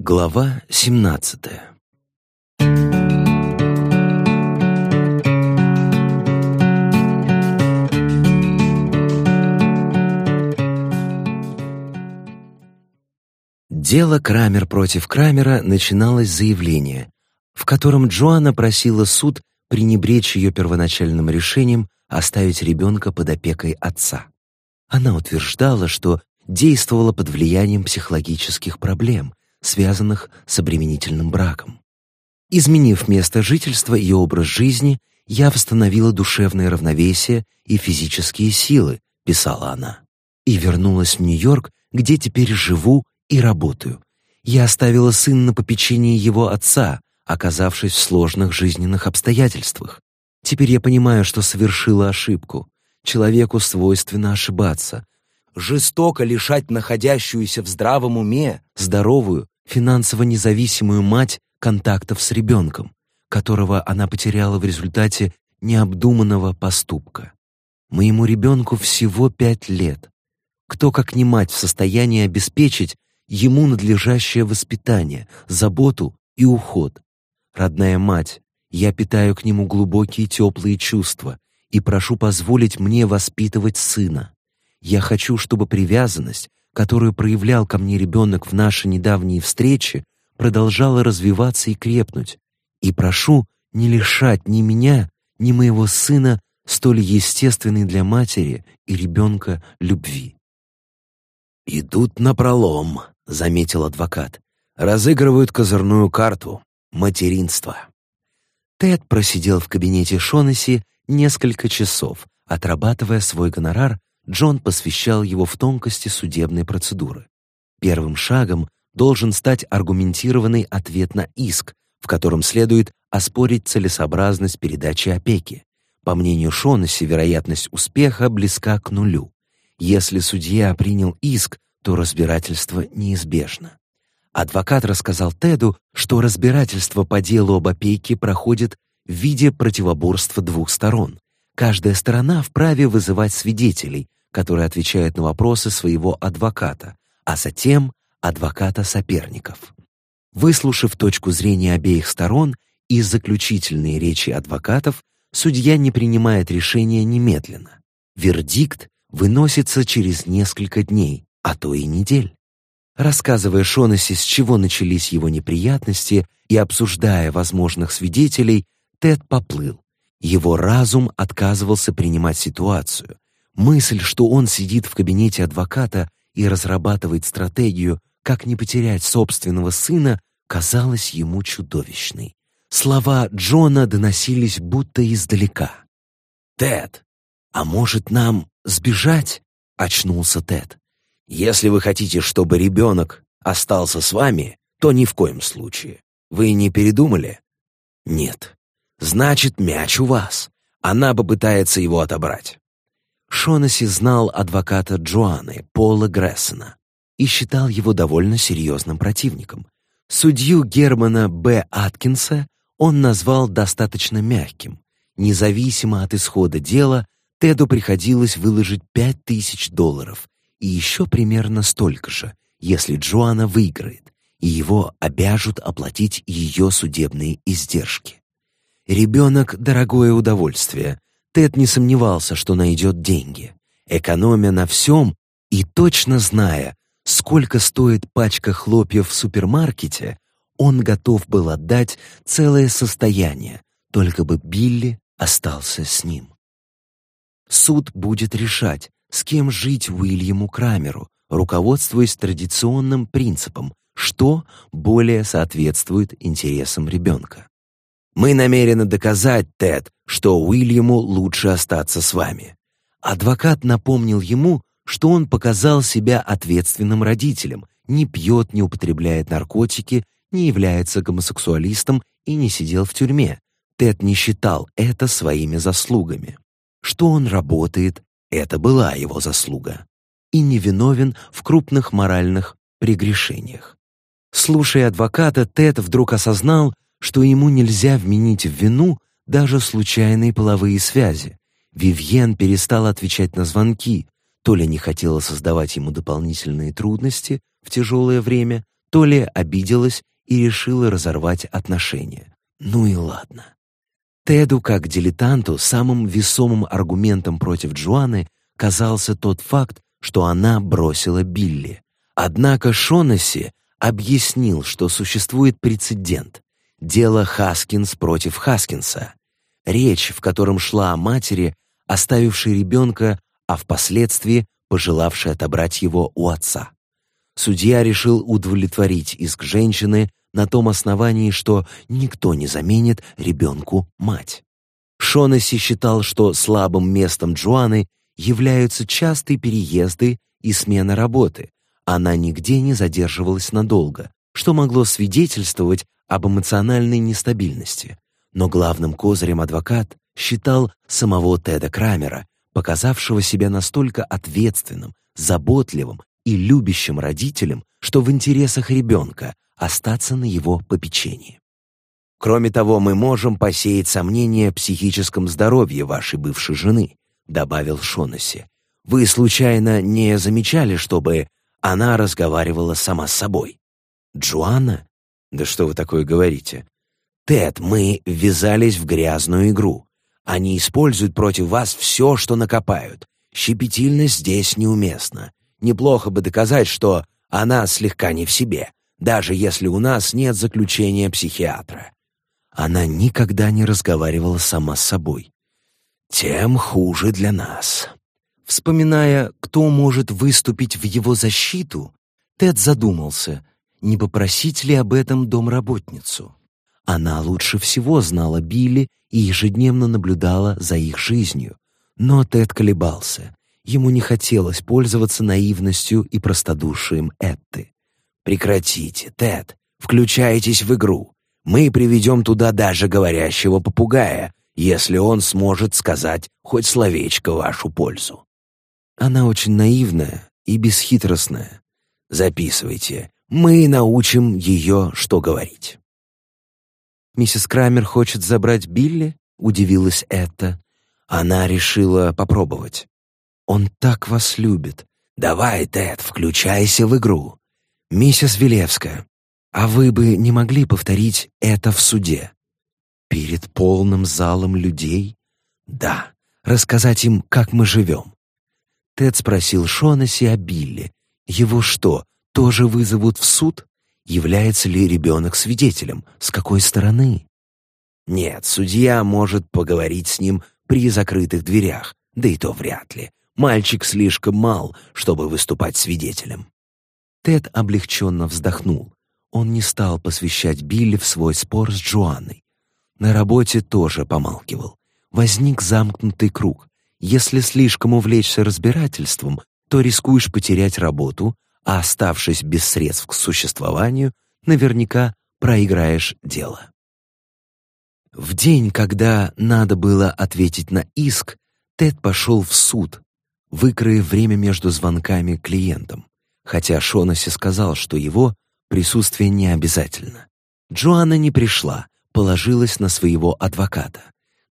Глава 17 Дело Крамер против Крамера начиналось с заявления, в котором Джоанна просила суд пренебречь ее первоначальным решением оставить ребенка под опекой отца. Она утверждала, что действовала под влиянием психологических проблем, связанных с обременительным браком. Изменив место жительства и образ жизни, я восстановила душевное равновесие и физические силы, писала она, и вернулась в Нью-Йорк, где теперь живу и работаю. Я оставила сына на попечении его отца, оказавшись в сложных жизненных обстоятельствах. Теперь я понимаю, что совершила ошибку. Человеку свойственно ошибаться, жестоко лишать находящуюся в здравом уме, здоровую, финансово независимую мать контактов с ребенком, которого она потеряла в результате необдуманного поступка. Моему ребенку всего пять лет. Кто, как не мать, в состоянии обеспечить ему надлежащее воспитание, заботу и уход? Родная мать, я питаю к нему глубокие теплые чувства и прошу позволить мне воспитывать сына. Я хочу, чтобы привязанность, которую проявлял ко мне ребенок в наши недавние встречи, продолжала развиваться и крепнуть. И прошу не лишать ни меня, ни моего сына столь естественной для матери и ребенка любви. «Идут на пролом», — заметил адвокат. «Разыгрывают козырную карту — материнство». Тед просидел в кабинете Шонесси несколько часов, отрабатывая свой гонорар Джон посвящал его в тонкости судебной процедуры. Первым шагом должен стать аргументированный ответ на иск, в котором следует оспорить целесообразность передачи опеки. По мнению Шонесси, вероятность успеха близка к нулю. Если судья принял иск, то разбирательство неизбежно. Адвокат рассказал Теду, что разбирательство по делу об опеке проходит в виде противоборства двух сторон. Каждая сторона вправе вызывать свидетелей, который отвечает на вопросы своего адвоката, а затем адвоката соперников. Выслушав точку зрения обеих сторон и заключительные речи адвокатов, судья не принимает решения немедленно. Вердикт выносится через несколько дней, а то и недель. Рассказывая Шонесси, с чего начались его неприятности, и обсуждая возможных свидетелей, Тед поплыл. Его разум отказывался принимать ситуацию, Мысль, что он сидит в кабинете адвоката и разрабатывает стратегию, как не потерять собственного сына, казалась ему чудовищной. Слова Джона доносились будто издалека. «Тед, а может нам сбежать?» — очнулся Тед. «Если вы хотите, чтобы ребенок остался с вами, то ни в коем случае. Вы не передумали?» «Нет. Значит, мяч у вас. Она попытается его отобрать. Шонаси знал адвоката Джоанны, Пола Грессона, и считал его довольно серьезным противником. Судью Германа Б. Аткинса он назвал достаточно мягким. Независимо от исхода дела, Теду приходилось выложить пять тысяч долларов и еще примерно столько же, если Джоанна выиграет, и его обяжут оплатить ее судебные издержки. Ребенок — дорогое удовольствие, Тед не сомневался, что найдет деньги. Экономя на всем и точно зная, сколько стоит пачка хлопьев в супермаркете, он готов был отдать целое состояние, только бы Билли остался с ним. Суд будет решать, с кем жить Уильяму Крамеру, руководствуясь традиционным принципом, что более соответствует интересам ребенка. Мы намерены доказать, Тед, что Уильяму лучше остаться с вами. Адвокат напомнил ему, что он показал себя ответственным родителем, не пьет, не употребляет наркотики, не является гомосексуалистом и не сидел в тюрьме. Тед не считал это своими заслугами. Что он работает, это была его заслуга. И невиновен в крупных моральных прегрешениях. Слушая адвоката, Тед вдруг осознал, что ему нельзя вменить в вину даже случайные половые связи. Вивьен перестал отвечать на звонки, то ли не хотела создавать ему дополнительные трудности в тяжелое время, то ли обиделась и решила разорвать отношения. Ну и ладно. Теду, как дилетанту, самым весомым аргументом против Джоанны казался тот факт, что она бросила Билли. Однако Шонесси объяснил, что существует прецедент. Дело Хаскинс против Хаскинса. Речь, в котором шла о матери, оставившей ребенка, а впоследствии пожелавшей отобрать его у отца. Судья решил удовлетворить иск женщины на том основании, что никто не заменит ребенку мать. Шонесси считал, что слабым местом Джоанны являются частые переезды и смена работы. Она нигде не задерживалась надолго, что могло свидетельствовать об эмоциональной нестабильности. Но главным козырем адвокат считал самого Теда Крамера, показавшего себя настолько ответственным, заботливым и любящим родителем, что в интересах ребенка остаться на его попечении. Кроме того, мы можем посеять сомнения в психическом здоровье вашей бывшей жены, добавил Шонесси. Вы случайно не замечали, чтобы она разговаривала сама с собой? Джоанна? Да что вы такое говорите? Тед, мы ввязались в грязную игру. Они используют против вас все, что накопают. Щепетильность здесь неуместна. Неплохо бы доказать, что она слегка не в себе, даже если у нас нет заключения психиатра. Она никогда не разговаривала сама с собой тем хуже для нас. Вспоминая, кто может выступить в его защиту, Тед задумался, не попросить ли об этом домработницу. Она лучше всего знала Билли и ежедневно наблюдала за их жизнью. Но Тед колебался. Ему не хотелось пользоваться наивностью и простодушием Этты. «Прекратите, Тед. Включайтесь в игру. Мы приведем туда даже говорящего попугая, если он сможет сказать хоть словечко вашу пользу. Она очень наивная и бесхитростная. Записывайте. Мы научим ее, что говорить. «Миссис Крамер хочет забрать Билли?» — удивилась Этта. Она решила попробовать. «Он так вас любит. Давай, Тед, включайся в игру. Миссис Велевская, а вы бы не могли повторить это в суде?» Перед полным залом людей? Да, рассказать им, как мы живем. Тед спросил Шонаси о Билли. Его что, тоже вызовут в суд? Является ли ребенок свидетелем? С какой стороны? Нет, судья может поговорить с ним при закрытых дверях, да и то вряд ли. Мальчик слишком мал, чтобы выступать свидетелем. Тед облегченно вздохнул. Он не стал посвящать Билли в свой спор с Джоанной. На работе тоже помалкивал. Возник замкнутый круг. Если слишком увлечься разбирательством, то рискуешь потерять работу, а оставшись без средств к существованию, наверняка проиграешь дело. В день, когда надо было ответить на иск, Тед пошел в суд, выкроив время между звонками клиентам, хотя Шонаси сказал, что его присутствие не обязательно. Джоанна не пришла, положилась на своего адвоката.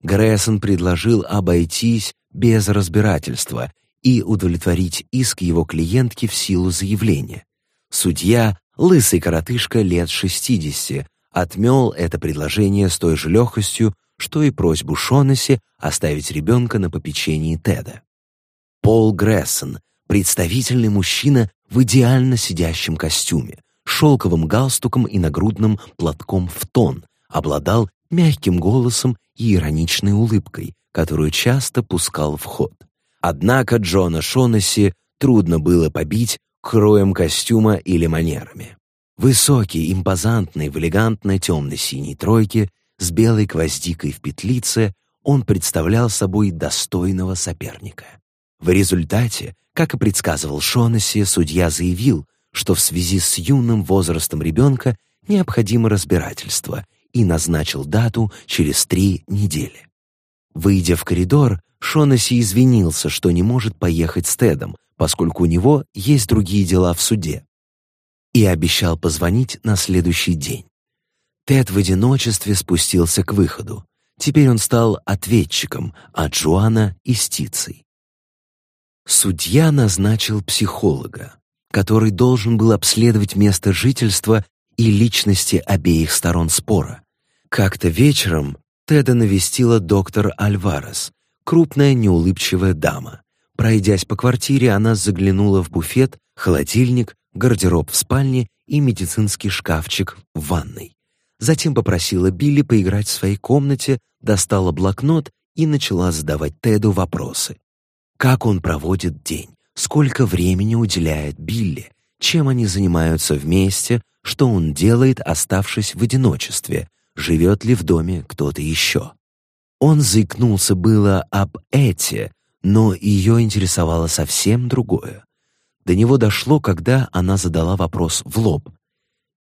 Грессон предложил обойтись без разбирательства и удовлетворить иск его клиентки в силу заявления. Судья, лысый коротышка лет 60, отмел это предложение с той же легкостью, что и просьбу Шонесси оставить ребенка на попечении Теда. Пол Грессон, представительный мужчина в идеально сидящем костюме, шелковым галстуком и нагрудным платком в тон, обладал мягким голосом и ироничной улыбкой, которую часто пускал в ход. Однако Джона Шонесси трудно было побить кроем костюма или манерами. Высокий, импозантный, в элегантной темно-синей тройке с белой гвоздикой в петлице он представлял собой достойного соперника. В результате, как и предсказывал Шонесси, судья заявил, что в связи с юным возрастом ребенка необходимо разбирательство, и назначил дату через три недели. Выйдя в коридор, Шонаси извинился, что не может поехать с Тедом, поскольку у него есть другие дела в суде, и обещал позвонить на следующий день. Тед в одиночестве спустился к выходу. Теперь он стал ответчиком, а Джоанна — истицей. Судья назначил психолога. который должен был обследовать место жительства и личности обеих сторон спора. Как-то вечером Теда навестила доктор Альварес, крупная неулыбчивая дама. Пройдясь по квартире, она заглянула в буфет, холодильник, гардероб в спальне и медицинский шкафчик в ванной. Затем попросила Билли поиграть в своей комнате, достала блокнот и начала задавать Теду вопросы. Как он проводит день? Сколько времени уделяет Билли? Чем они занимаются вместе? Что он делает, оставшись в одиночестве? живет ли в доме кто-то еще. Он заикнулся было об Эте, но ее интересовало совсем другое. До него дошло, когда она задала вопрос в лоб.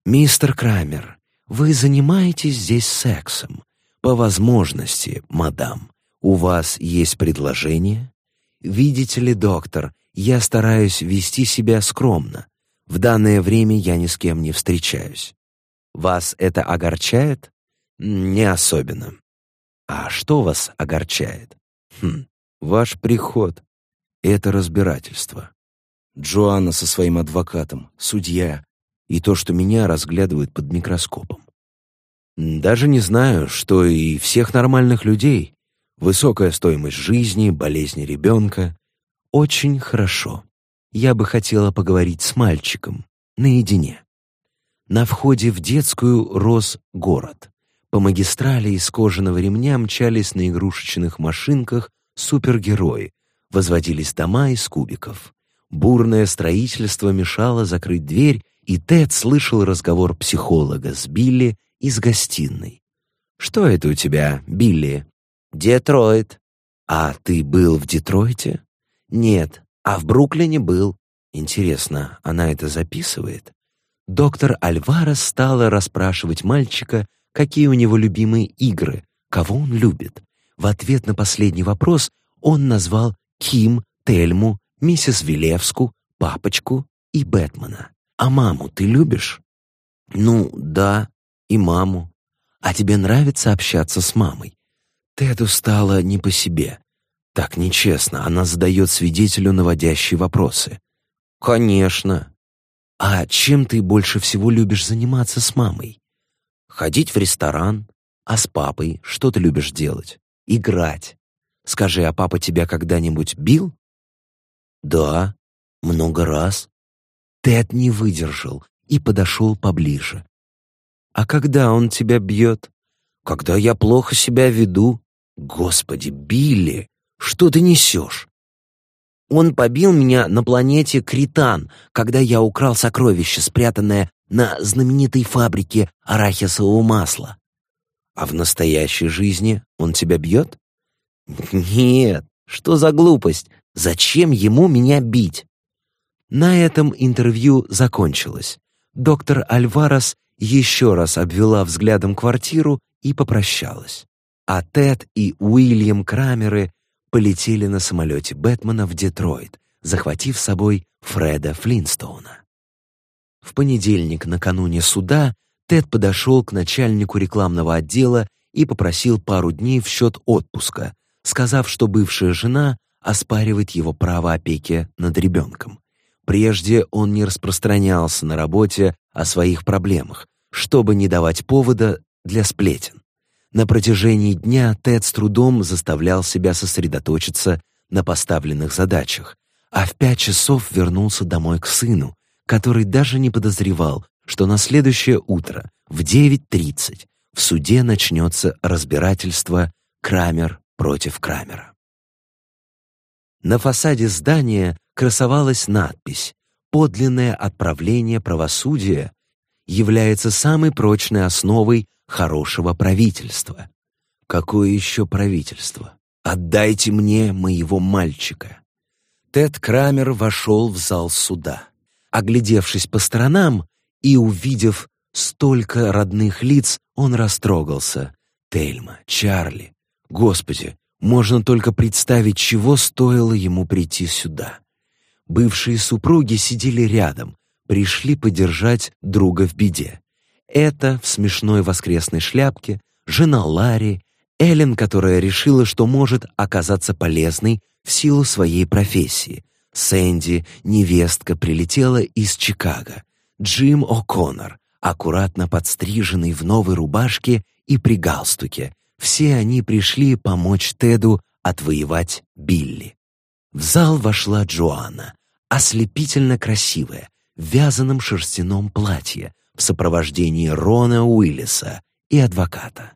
«Мистер Крамер, вы занимаетесь здесь сексом? По возможности, мадам. У вас есть предложение? Видите ли, доктор, я стараюсь вести себя скромно. В данное время я ни с кем не встречаюсь. Вас это огорчает? Не особенно. А что вас огорчает? Хм, ваш приход. Это разбирательство. Джоанна со своим адвокатом, судья, и то, что меня разглядывают под микроскопом. Даже не знаю, что и всех нормальных людей. Высокая стоимость жизни, болезни ребенка. Очень хорошо. Я бы хотела поговорить с мальчиком, наедине. На входе в детскую рос город. По магистрали из кожаного ремня мчались на игрушечных машинках супергерои, возводились дома из кубиков. Бурное строительство мешало закрыть дверь, и Тед слышал разговор психолога с Билли из гостиной. «Что это у тебя, Билли?» «Детройт». «А ты был в Детройте?» «Нет, а в Бруклине был». «Интересно, она это записывает?» Доктор Альварес стала расспрашивать мальчика какие у него любимые игры, кого он любит. В ответ на последний вопрос он назвал Ким, Тельму, миссис Вилевску, папочку и Бэтмена. «А маму ты любишь?» «Ну, да, и маму. А тебе нравится общаться с мамой?» Теду стало не по себе. Так нечестно, она задает свидетелю наводящие вопросы. «Конечно. А чем ты больше всего любишь заниматься с мамой?» Ходить в ресторан. А с папой что ты любишь делать? Играть. Скажи, а папа тебя когда-нибудь бил? Да, много раз. Тед не выдержал и подошел поближе. А когда он тебя бьет? Когда я плохо себя веду. Господи, Билли, что ты несешь? Он побил меня на планете Критан, когда я украл сокровище, спрятанное на знаменитой фабрике арахисового масла. А в настоящей жизни он тебя бьет? Нет, что за глупость? Зачем ему меня бить? На этом интервью закончилось. Доктор Альварес еще раз обвела взглядом квартиру и попрощалась. А Тед и Уильям Крамеры полетели на самолете Бэтмена в Детройт, захватив с собой Фреда Флинстоуна. В понедельник, накануне суда, Тед подошел к начальнику рекламного отдела и попросил пару дней в счет отпуска, сказав, что бывшая жена оспаривает его право опеки над ребенком. Прежде он не распространялся на работе о своих проблемах, чтобы не давать повода для сплетен. На протяжении дня Тед с трудом заставлял себя сосредоточиться на поставленных задачах, а в пять часов вернулся домой к сыну, который даже не подозревал, что на следующее утро в 9.30 в суде начнется разбирательство Крамер против Крамера. На фасаде здания красовалась надпись «Подлинное отправление правосудия является самой прочной основой хорошего правительства». Какое еще правительство? Отдайте мне моего мальчика. Тед Крамер вошел в зал суда. Оглядевшись по сторонам и увидев столько родных лиц, он растрогался. Тельма, Чарли. Господи, можно только представить, чего стоило ему прийти сюда. Бывшие супруги сидели рядом, пришли поддержать друга в беде. Это в смешной воскресной шляпке, жена Ларри, Эллен, которая решила, что может оказаться полезной в силу своей профессии, Сэнди, невестка, прилетела из Чикаго. Джим О'Коннор, аккуратно подстриженный в новой рубашке и при галстуке. Все они пришли помочь Теду отвоевать Билли. В зал вошла Джоанна, ослепительно красивая, в вязаном шерстяном платье, в сопровождении Рона Уиллиса и адвоката.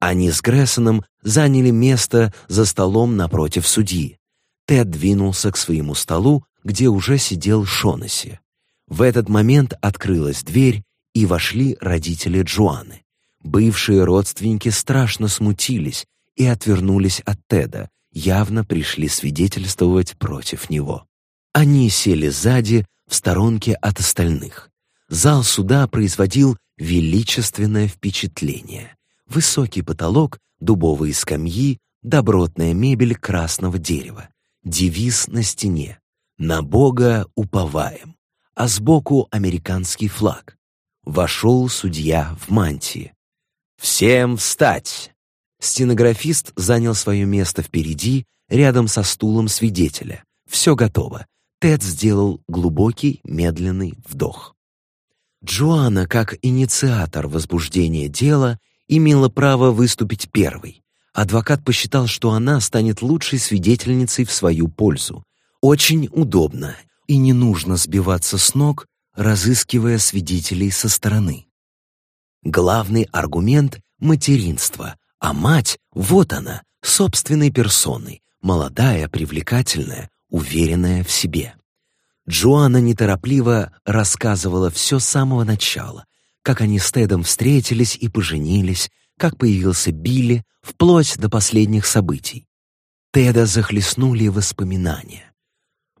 Они с Грессоном заняли место за столом напротив судьи. Тед двинулся к своему столу, где уже сидел Шонаси. В этот момент открылась дверь, и вошли родители Джоанны. Бывшие родственники страшно смутились и отвернулись от Теда, явно пришли свидетельствовать против него. Они сели сзади, в сторонке от остальных. Зал суда производил величественное впечатление. Высокий потолок, дубовые скамьи, добротная мебель красного дерева. Девиз на стене «На Бога уповаем», а сбоку американский флаг. Вошел судья в мантии. «Всем встать!» Стенографист занял свое место впереди, рядом со стулом свидетеля. Все готово. Тед сделал глубокий, медленный вдох. Джоанна, как инициатор возбуждения дела, имела право выступить первой. Адвокат посчитал, что она станет лучшей свидетельницей в свою пользу. Очень удобно, и не нужно сбиваться с ног, разыскивая свидетелей со стороны. Главный аргумент — материнство, а мать — вот она, собственной персоной, молодая, привлекательная, уверенная в себе. Джоанна неторопливо рассказывала все с самого начала, как они с Тедом встретились и поженились, как появился Билли, вплоть до последних событий. Теда захлестнули воспоминания.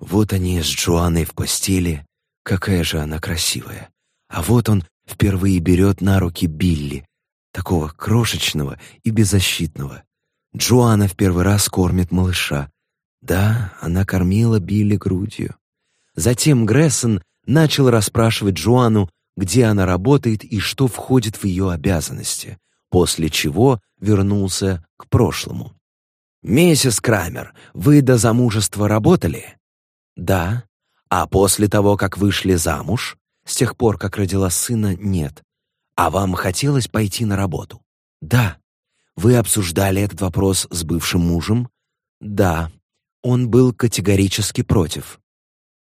Вот они с Джоанной в постели, какая же она красивая. А вот он впервые берет на руки Билли, такого крошечного и беззащитного. Джоанна в первый раз кормит малыша. Да, она кормила Билли грудью. Затем Грессон начал расспрашивать Джоанну, где она работает и что входит в ее обязанности, после чего вернулся к прошлому. «Миссис Крамер, вы до замужества работали?» «Да». «А после того, как вышли замуж?» «С тех пор, как родила сына, нет». «А вам хотелось пойти на работу?» «Да». «Вы обсуждали этот вопрос с бывшим мужем?» «Да». Он был категорически против.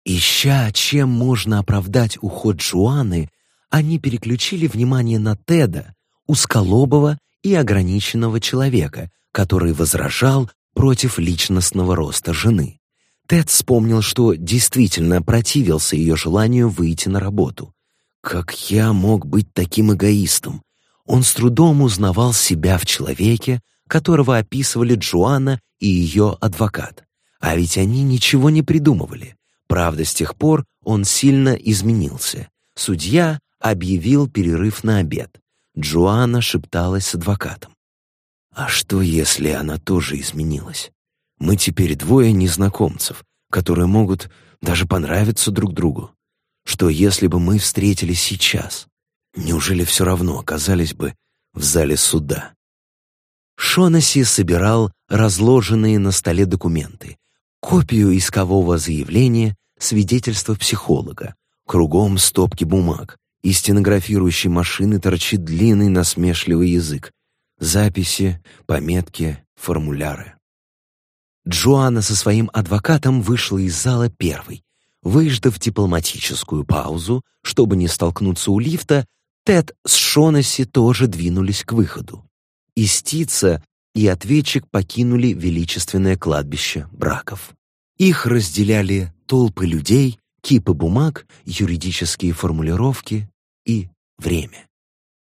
Ища, чем можно оправдать уход Джоанны, они переключили внимание на Теда, узколобого и ограниченного человека, который возражал против личностного роста жены. Тед вспомнил, что действительно противился ее желанию выйти на работу. Как я мог быть таким эгоистом? Он с трудом узнавал себя в человеке, которого описывали Джоанна и ее адвокат. А ведь они ничего не придумывали. Правда, с тех пор он сильно изменился. Судья объявил перерыв на обед. Джоанна шепталась с адвокатом. «А что, если она тоже изменилась? Мы теперь двое незнакомцев, которые могут даже понравиться друг другу. Что, если бы мы встретились сейчас? Неужели все равно оказались бы в зале суда?» Шонаси собирал разложенные на столе документы, копию искового заявления, свидетельство психолога. Кругом стопки бумаг. Из стенографирующей машины торчит длинный насмешливый язык. Записи, пометки, формуляры. Джоанна со своим адвокатом вышла из зала первой. Выждав дипломатическую паузу, чтобы не столкнуться у лифта, Тед с Шонаси тоже двинулись к выходу. Истица и ответчик покинули величественное кладбище браков. Их разделяли толпы людей, кипы бумаг, юридические формулировки и время.